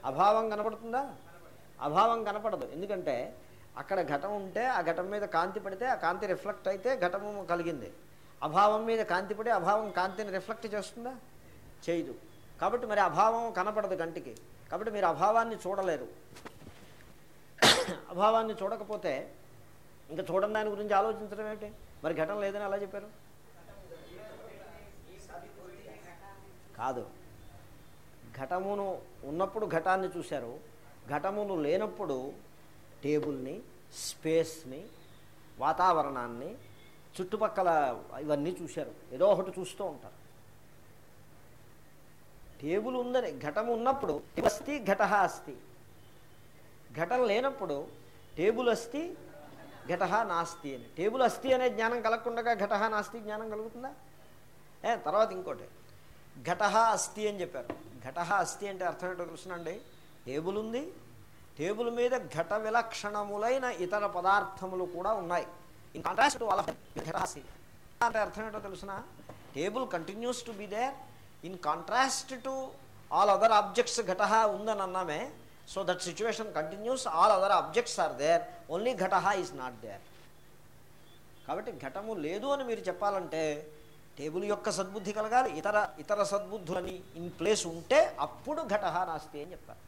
అభావం కనపడుతుందా అభావం కనపడదు. ఎందుకంటే అక్కడ ఘటం ఉంటే ఆ ఘటం మీద కాంతి పడితే ఆ కాంతి రిఫ్లెక్ట్ అయితే ఘటము కలిగింది. అభావం మీద కాంతి పడి అభావం కాంతిని రిఫ్లెక్ట్ చేస్తుందా? చేయదు. కాబట్టి మరి అభావం కనపడదు కంటికి. కాబట్టి మీరు అభావాన్ని చూడలేరు. అభావాన్ని చూడకపోతే ఇంకా చూడండి దాని గురించి ఆలోచించడం ఏమిటి మరి ఘటన లేదని అలా చెప్పారు? కాదు. ఘటమును ఉన్నప్పుడు ఘటాన్ని చూశారు. ఘటమును లేనప్పుడు టేబుల్ని స్పేస్ని వాతావరణాన్ని చుట్టుపక్కల ఇవన్నీ చూశారు. ఏదో ఒకటి చూస్తూ ఉంటారు. టేబుల్ ఉందని ఘటం ఉన్నప్పుడు అస్తి ఘట అస్తి. ఘటం లేనప్పుడు టేబుల్ అస్తి ఘట నాస్తి అని. టేబుల్ అస్తి అనే జ్ఞానం కలగకుండా ఘట నాస్తి జ్ఞానం కలుగుతుందా? ఏ తర్వాత ఇంకోటి. ఘట అస్థి అని చెప్పారు. ఘట అస్థి అంటే అర్థం ఏంటో తెలుసునండి? టేబుల్ ఉంది. టేబుల్ మీద ఘట విలక్షణములైన ఇతర పదార్థములు కూడా ఉన్నాయి. ఇన్ కాంట్రాస్ట్ టు ఘట అస్థి అంటే అర్థం ఏంటో తెలుసిన? Table continues to be there in contrast to all other objects ఘట ఉందని అన్నామే so that situation continues all other objects are there only ఘట ఈజ్ నాట్ దేర్ కాబట్టి ఘటము లేదు అని మీరు చెప్పాలంటే టేబుల్ యొక్క సద్బుద్ధి కలగాలి. ఇతర ఇతర సద్బుద్ధులని ఇన్ ప్లేస్ ఉంటే అప్పుడు ఘట నాస్తి అని చెప్పారు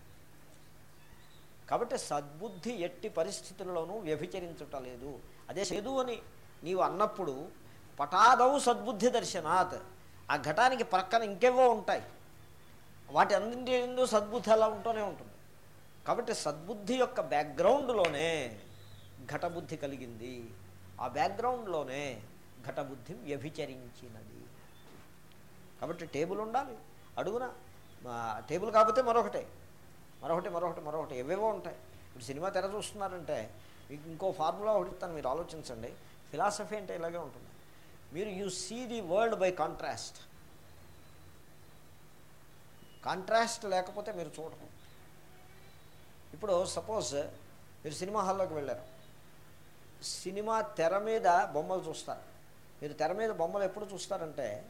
కాబట్టి సద్బుద్ధి ఎట్టి పరిస్థితుల్లోనూ వ్యభిచరించుట లేదు. అదే చేదు అని నీవు అన్నప్పుడు పటాదవు సద్బుద్ధి దర్శనాత్. ఆ ఘటానికి ప్రక్కన ఇంకేవో ఉంటాయి. వాటి అన్నింటి ఎందుకు సద్బుద్ధి అలా ఉంటూనే ఉంటుంది. కాబట్టి సద్బుద్ధి యొక్క బ్యాక్గ్రౌండ్లోనే ఘటబుద్ధి కలిగింది. ఆ బ్యాక్గ్రౌండ్లోనే ఘటబుద్ధి వ్యభిచరించినది. కాబట్టి టేబుల్ ఉండాలి. అడుగున టేబుల్ కాకపోతే మరొకటే. మరొకటి మరొకటి మరొకటి ఏవేవో ఉంటాయి. ఇప్పుడు సినిమా తెర చూస్తున్నారంటే మీకు ఇంకో ఫార్ములా ఒకటి ఇస్తాను మీరు ఆలోచించండి. ఫిలాసఫీ అంటే ఇలాగే ఉంటుంది. మీరు you see the world by contrast contrast లేకపోతే మీరు చూడరు. ఇప్పుడు సపోజ్ మీరు సినిమా హాల్లోకి వెళ్ళారు. సినిమా తెర మీద బొమ్మలు చూస్తారు. మీరు తెర మీద బొమ్మలు ఎప్పుడు చూస్తారంటే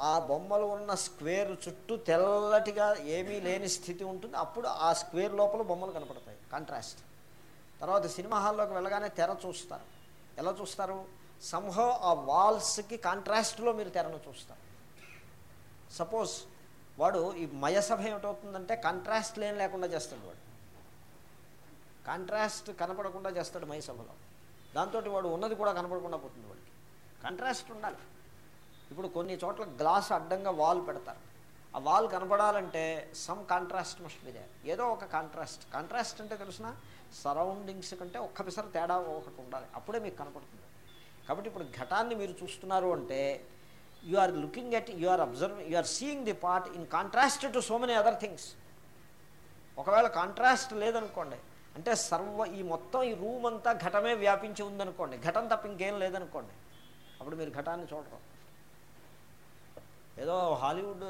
ఆ బొమ్మలు ఉన్న స్క్వేర్ చుట్టూ తెల్లటిగా ఏమీ లేని స్థితి ఉంటుంది. అప్పుడు ఆ స్క్వేర్ లోపల బొమ్మలు కనపడతాయి. కాంట్రాస్ట్ తర్వాత సినిమా హాల్లోకి వెళ్ళగానే తెర చూస్తారు. ఎలా చూస్తారు? సంహో ఆ వాల్స్కి కాంట్రాస్ట్లో మీరు తెరను చూస్తారు. సపోజ్ వాడు ఈ మయసభ ఏమిటవుతుందంటే కాంట్రాస్ట్ లేని లేకుండా చేస్తాడు వాడు. కాంట్రాస్ట్ కనపడకుండా చేస్తాడు మయసభలో. దాంతో వాడు ఉన్నది కూడా కనపడకుండా పోతుంది వాడికి. కాంట్రాస్ట్ ఉండాలి. ఇప్పుడు కొన్ని చోట్ల గ్లాస్ అడ్డంగా వాల్ పెడతారు. ఆ వాల్ కనపడాలంటే సమ్ కాంట్రాస్ట్ మస్ట్ బి ఏదో ఒక కాంట్రాస్ట్ కాంట్రాస్ట్ అంటే తెలిసిన? సరౌండింగ్స్ కంటే ఒక్క పిసర తేడా ఒకటి ఉండాలి. అప్పుడే మీకు కనపడుతుంది. కాబట్టి ఇప్పుడు ఘటాన్ని మీరు చూస్తున్నారు అంటే you are looking at you are observing you are seeing the part in contrast to so many other things ఒకవేళ కాంట్రాస్ట్ లేదనుకోండి అంటే సర్వ ఈ మొత్తం ఈ రూమ్ అంతా ఘటమే వ్యాపించి ఉందనుకోండి ఘటం తప్ప ఇంకేం లేదనుకోండి అప్పుడు మీరు ఘటాన్ని చూడరు. ఏదో హాలీవుడ్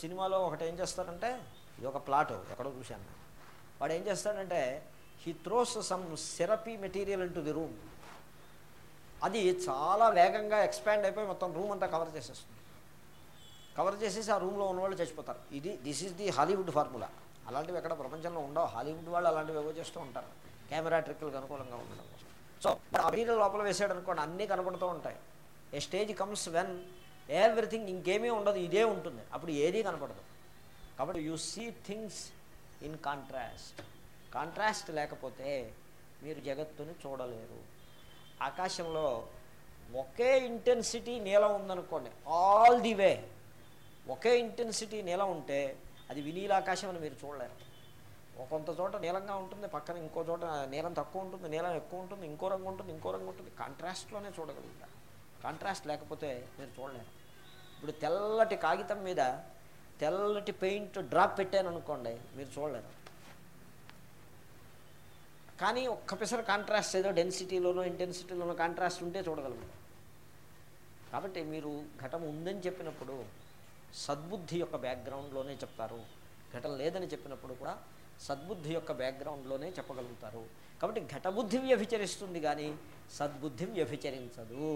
సినిమాలో ఒకటి ఏం చేస్తారంటే ఇది ఒక ప్లాట్ ఎక్కడో చూశాను వాడు ఏం చేస్తాడంటే he throws some syrupy material into the room అది చాలా వేగంగా ఎక్స్పాండ్ అయిపోయి మొత్తం రూమ్ అంతా కవర్ చేసేస్తుంది. కవర్ చేసేసి ఆ రూమ్లో ఉన్నవాళ్ళు చచ్చిపోతారు. ఇది this is the Hollywood formula అలాంటివి ఎక్కడ ప్రపంచంలో ఉండవు. హాలీవుడ్ వాళ్ళు అలాంటివి ఏవో చేస్తూ ఉంటారు. కెమెరా ట్రిక్లకు అనుకూలంగా ఉండడం కోసం. సో ఆ మెటీరియల్ లోపల వేసాడు అనుకోండి అన్నీ కనపడుతూ ఉంటాయి. A stage comes when everything ఇంకేమీ ఉండదు ఇదే ఉంటుంది. అప్పుడు ఏదీ కనపడదు. కాబట్టి you see things in contrast contrast లేకపోతే మీరు జగత్తుని చూడలేరు. ఆకాశంలో ఒకే ఇంటెన్సిటీ నీలం ఉందనుకోండి ఆల్ ది వే. ఒకే ఇంటెన్సిటీ నీలం ఉంటే అది వినీలాకాశం అని మీరు చూడలేరు. కొంత చోట నీలంగా ఉంటుంది పక్కన ఇంకో చోట నీలం తక్కువ ఉంటుంది నీలం ఎక్కువ ఉంటుంది ఇంకో రంగు ఉంటుంది ఇంకో రంగు ఉంటుంది. కాంట్రాస్ట్లోనే చూడగలుగుతారు కాంట్రాస్ట్ లేకపోతే మీరు చూడలేరు. ఇప్పుడు తెల్లటి కాగితం మీద తెల్లటి పెయింట్ డ్రాప్ పెట్టాను అనుకోండి మీరు చూడలేరు. కానీ ఒక్కపిసర కాంట్రాస్ట్ ఏదో డెన్సిటీలోనో ఇంటెన్సిటీలోనో కాంట్రాస్ట్ ఉంటే చూడగలుగుతారు కాబట్టి మీరు ఘటం ఉందని చెప్పినప్పుడు సద్బుద్ధి యొక్క బ్యాక్గ్రౌండ్లోనే చెప్తారు. ఘటం లేదని చెప్పినప్పుడు కూడా సద్బుద్ధి యొక్క బ్యాక్గ్రౌండ్లోనే చెప్పగలుగుతారు. కాబట్టి ఘటబుద్ధి వ్యభిచరిస్తుంది కానీ సద్బుద్ధి వ్యభిచరించదు.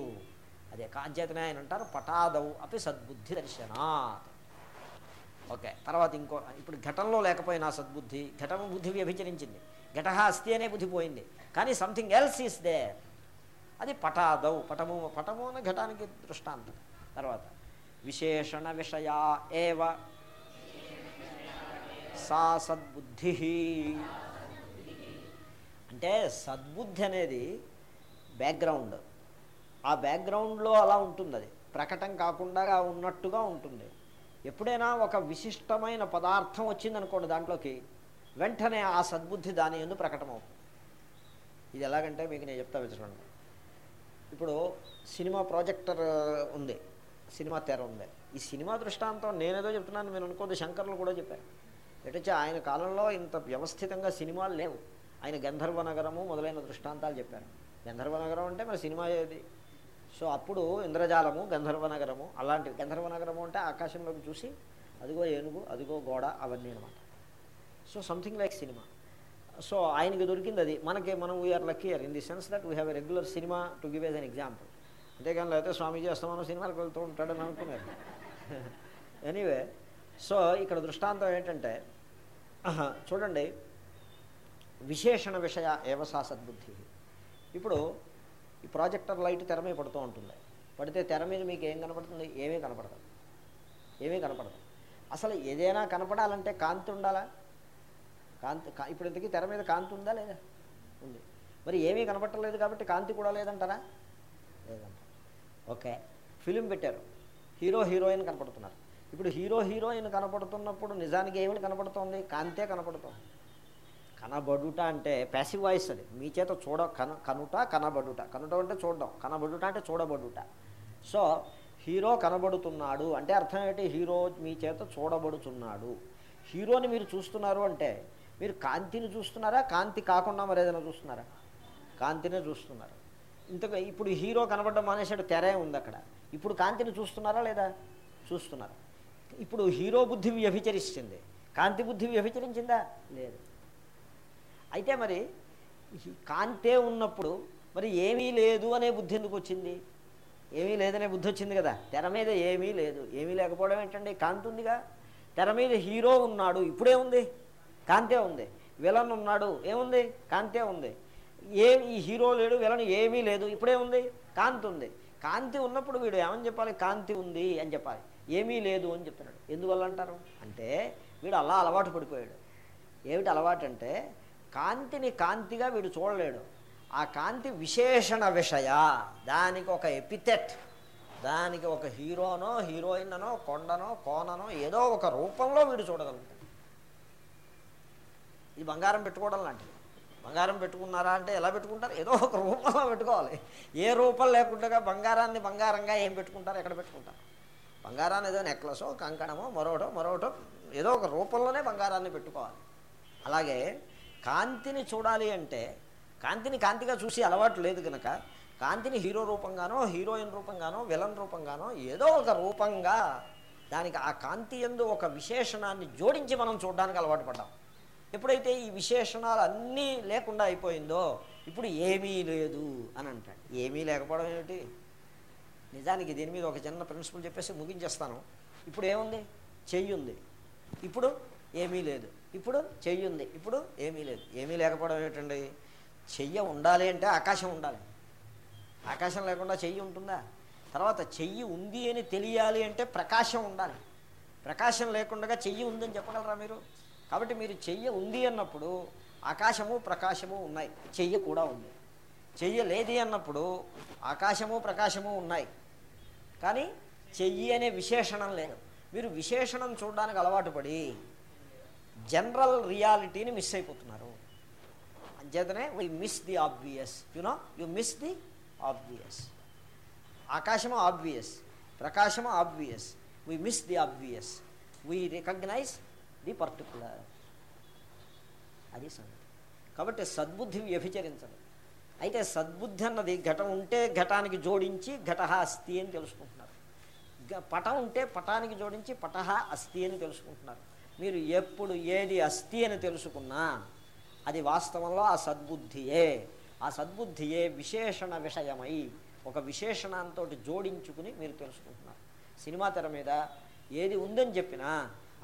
అదే కాంచేతనే ఆయన అంటారు పటాదవు అపి సద్బుద్ధి దర్శనాత్. ఓకే తర్వాత ఇంకో ఇప్పుడు ఘటంలో లేకపోయినా సద్బుద్ధి ఘటము బుద్ధి వ్యభిచరించింది. ఘటహ అస్థి అనే బుద్ధి పోయింది. కానీ సంథింగ్ ఎల్స్ ఈస్ దేర్ అది పటాదౌ పటము పటము అనే ఘటానికి దృష్టాంతం. తర్వాత విశేషణ విషయా ఏవ? సా సద్బుద్ధి. అంటే సద్బుద్ధి అనేది బ్యాక్గ్రౌండ్ ఆ బ్యాక్గ్రౌండ్లో అలా ఉంటుంది అది. ప్రకటం కాకుండా ఉన్నట్టుగా ఉంటుంది. ఎప్పుడైనా ఒక విశిష్టమైన పదార్థం వచ్చిందనుకోండి దాంట్లోకి వెంటనే ఆ సద్బుద్ధి దాని ఎందు ప్రకటమవుతుంది. ఇది ఎలాగంటే మీకు నేను చెప్తా చూడండి ఇప్పుడు సినిమా ప్రాజెక్టర్ ఉంది సినిమా తెర ఉంది. ఈ సినిమా దృష్టాంతం నేనేదో చెప్తున్నాను మీరు అనుకోదు శంకర్లు కూడా చెప్పారు. ఎటుచే ఆయన కాలంలో ఇంత వ్యవస్థితంగా సినిమాలు లేవు. ఆయన గంధర్వ నగరము మొదలైన దృష్టాంతాలు చెప్పారు. గంధర్వ నగరం అంటే మరి సినిమా ఏది? సో అప్పుడు ఇంద్రజాలము గంధర్వ నగరము అలాంటివి. గంధర్వ నగరము అంటే ఆకాశంలోకి చూసి అదిగో ఏనుగు అదిగో గోడ అవన్నీ అనమాట so something like cinema so ఆయనకి దొరికింది అది మనకి మనం we are luckier in the sense that we have a regular cinema to give us an example అంతేకాని లేకపోతే స్వామీజీ అస్తమానం సినిమాలకు వెళ్తూ ఉంటాడని అనుకున్నారు. ఎనీవే సో ఇక్కడ దృష్టాంతం ఏంటంటే చూడండి విశేషణ విషయ ఏవసా సద్బుద్ధి. ఇప్పుడు ఈ ప్రాజెక్టర్ లైట్ తెర మీద పడుతూ ఉంటుంది. పడితే తెర మీద మీకు ఏం కనపడుతుంది? ఏమీ కనపడదు. ఏమీ కనపడదు. అసలు ఏదైనా కనపడాలంటే కాంతి ఉండాలా? కాంతి ఇప్పుడు ఇంతకీ తెర మీద కాంతి ఉందా లేదా? ఉంది. మరి ఏమీ కనపట్టలేదు కాబట్టి కాంతి కూడా లేదంటారా? లేదంట. ఓకే. ఫిలిం పెట్టారు. హీరో హీరోయిన్ కనపడుతున్నారు. ఇప్పుడు హీరో హీరోయిన్ కనపడుతున్నప్పుడు నిజానికి ఏమిటి కనపడుతోంది? కాంతే కనపడుతోంది. కనబడుట అంటే ప్యాసివ్ వాయిస్ అది. మీ చేత చూడ కన కనుట కనబడుట. కనుట అంటే చూడడం. కనబడుట అంటే చూడబడుట. సో హీరో కనబడుతున్నాడు అంటే అర్థం ఏంటి? హీరో మీ చేత చూడబడుతున్నాడు హీరోని మీరు చూస్తున్నారు అంటే మీరు కాంతిని చూస్తున్నారా? కాంతి కాకుండా మరి ఏదైనా చూస్తున్నారా? కాంతినే చూస్తున్నారు. ఇంతకు ఇప్పుడు హీరో కనబడడం మానేశాడు తెరే ఉంది అక్కడ? ఇప్పుడు కాంతిని చూస్తున్నారా లేదా? చూస్తున్నారు. ఇప్పుడు హీరో బుద్ధి వ్యభిచరిస్తుంది. కాంతి బుద్ధి వ్యభిచరించిందా? లేదు. అయితే మరి కాంతే ఉన్నప్పుడు మరి ఏమీ లేదు అనే బుద్ధి ఎందుకు వచ్చింది? ఏమీ లేదనే బుద్ధి వచ్చింది కదా. తెర మీద ఏమీ లేదు. ఏమీ లేకపోవడం ఏంటండి? కాంతి ఉందిగా. తెర మీద హీరో ఉన్నాడు. ఇప్పుడే ఉంది కాంతే ఉంది. విలన్ ఉన్నాడు. ఏముంది? కాంతే ఉంది. ఏ ఈ హీరో లేడు విలన్ ఏమీ లేదు. ఇప్పుడే ఉంది. కాంతి ఉంది. కాంతి ఉన్నప్పుడు వీడు ఏమని చెప్పాలి? కాంతి ఉంది అని చెప్పాలి. ఏమీ లేదు అని చెప్తున్నాడు ఎందువల్ల అంటారు? అంటే వీడు అలా అలవాటు పడిపోయాడు. ఏమిటి అలవాటు అంటే కాంతిని కాంతిగా వీడు చూడలేడు. ఆ కాంతి విశేషణ విషయ. దానికి ఒక ఎపిథెట్ దానికి ఒక హీరోనో హీరోయిన్ అనో కొండనో కోననో ఏదో ఒక రూపంలో వీడు చూడగలుగుతాడు. ఇది బంగారం పెట్టుకోవడం లాంటిది. బంగారం పెట్టుకున్నారా అంటే ఎలా పెట్టుకుంటారు? ఏదో ఒక రూపంలో పెట్టుకోవాలి. ఏ రూపం లేకుండా బంగారాన్ని బంగారంగా ఏం పెట్టుకుంటారు? ఎక్కడ పెట్టుకుంటారు? బంగారాన్ని ఏదో నెక్లెసో కంకణమో మరోటో మరోటో ఏదో ఒక రూపంలోనే బంగారాన్ని పెట్టుకోవాలి. అలాగే కాంతిని చూడాలి అంటే కాంతిని కాంతిగా చూసి అలవాటు లేదు కనుక కాంతిని హీరో రూపంగానో హీరోయిన్ రూపంగానో విలన్ రూపంగానో ఏదో ఒక రూపంగా దానికి ఆ కాంతి ఎందు ఒక విశేషణాన్ని జోడించి మనం చూడడానికి అలవాటు పడ్డాం. ఎప్పుడైతే ఈ విశేషణాలు అన్నీ లేకుండా అయిపోయిందో ఇప్పుడు ఏమీ లేదు అని అంటాడు. ఏమీ లేకపోవడం ఏమిటి? నిజానికి దీని మీద ఒక చిన్న ప్రిన్సిపల్ చెప్పేసి ముగించేస్తాను. ఇప్పుడు ఏముంది? చెయ్యి ఉంది. ఇప్పుడు ఏమీ లేదు. ఇప్పుడు చెయ్యి ఉంది. ఇప్పుడు ఏమీ లేదు. ఏమీ లేకపోవడం ఏమిటండి? చెయ్య ఉండాలి అంటే ఆకాశం ఉండాలి. ఆకాశం లేకుండా చెయ్యి ఉంటుందా? తర్వాత చెయ్యి ఉంది అని తెలియాలి అంటే ప్రకాశం ఉండాలి. ప్రకాశం లేకుండా చెయ్యి ఉందని చెప్పగలరా మీరు? కాబట్టి మీరు చెయ్యి ఉంది అన్నప్పుడు ఆకాశము ప్రకాశము ఉన్నాయి. చెయ్య కూడా ఉంది. చెయ్య లేది అన్నప్పుడు ఆకాశము ప్రకాశము ఉన్నాయి. కానీ చెయ్యి అనే విశేషణం లేదు. మీరు విశేషణం చూడడానికి అలవాటు పడి జనరల్ రియాలిటీని మిస్ అయిపోతున్నారు. అంచేతనే why miss the obvious you know you miss the obvious ఆకాశము obvious Prakasam obvious we miss the obvious we recognise the particular. అది సంగతి. కాబట్టి సద్బుద్ధి వ్యభిచరించదు అయితే సద్బుద్ధి అన్నది ఘటం ఉంటే ఘటానికి జోడించి ఘట అస్థి అని తెలుసుకుంటున్నారు. పటం ఉంటే పటానికి జోడించి పట అస్థి అని తెలుసుకుంటున్నారు. మీరు ఎప్పుడు ఏది అస్థి అని తెలుసుకున్నా అది వాస్తవంలో ఆ సద్బుద్ధియే. ఆ సద్బుద్ధియే విశేషణ విషయమై ఒక విశేషణంతో జోడించుకుని మీరు తెలుసుకుంటున్నారు. సినిమా తెర మీద ఏది ఉందని చెప్పినా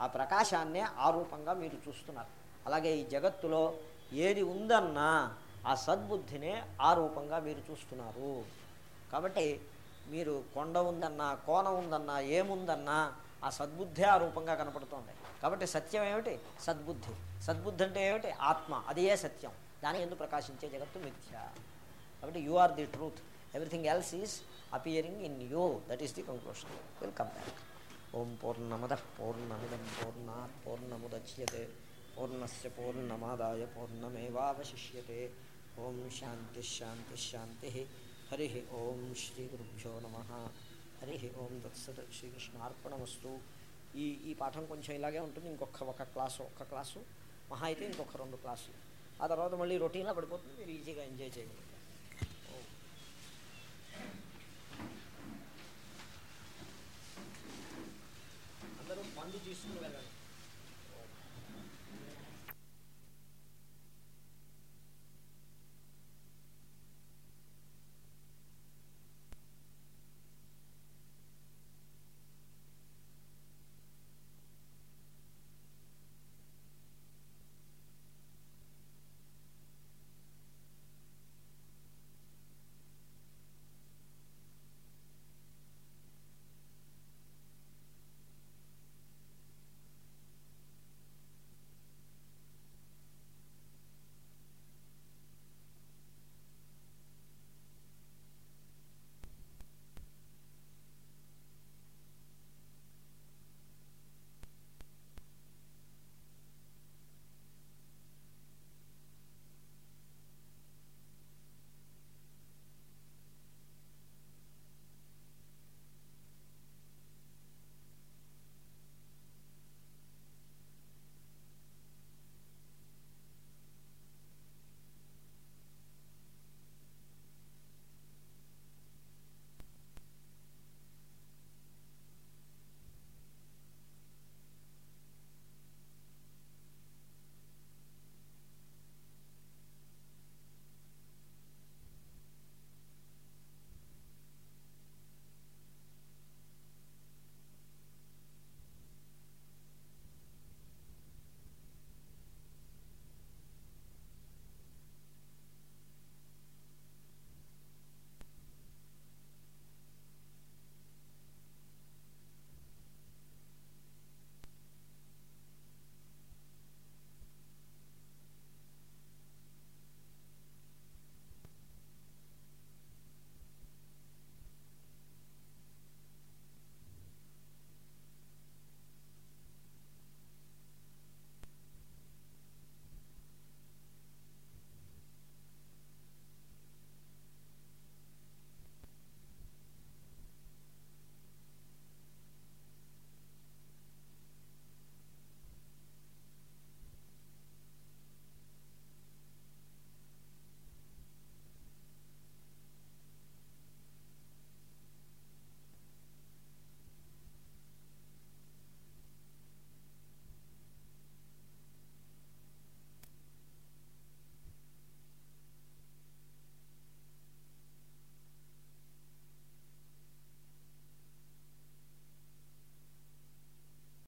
ఆ ప్రకాశాన్నే ఆ రూపంగా మీరు చూస్తున్నారు. అలాగే ఈ జగత్తులో ఏది ఉందన్నా ఆ సద్బుద్ధినే ఆ రూపంగా మీరు చూస్తున్నారు. కాబట్టి మీరు కొండ ఉందన్నా కోన ఉందన్నా ఏముందన్నా ఆ సద్బుద్ధి ఆ రూపంగా కనపడుతుంది. కాబట్టి సత్యం ఏమిటి? సద్బుద్ధి. సద్బుద్ధి అంటే ఏమిటి? ఆత్మ. అదే సత్యం? దాని ఎందుకు ప్రకాశించే జగత్తు మిథ్య. కాబట్టి you are the truth. Everything else is appearing in you. That is the conclusion. Will come back. ఓం పూర్ణమద పూర్ణమిదం పూర్ణా పూర్ణముద్యతే పూర్ణస్ పూర్ణమాదాయ పూర్ణమేవాశిష్యే ఓం శాంతి శాంతి హరి ఓం శ్రీ గురుభ్యో నమ. హరి ఓం దత్సత్ శ్రీకృష్ణార్పణమస్తు ఈ ఈ పాఠం కొంచెం ఇలాగే ఉంటుంది. ఇంకొక ఒక క్లాసు ఒక్క క్లాసు. మహా అయితే ఇంకొక రెండు క్లాసులు. ఆ తర్వాత మళ్ళీ రొటీన్లో పడిపోతుంది. మీరు ఈజీగా ఎంజాయ్ చేయగలరు Gracias.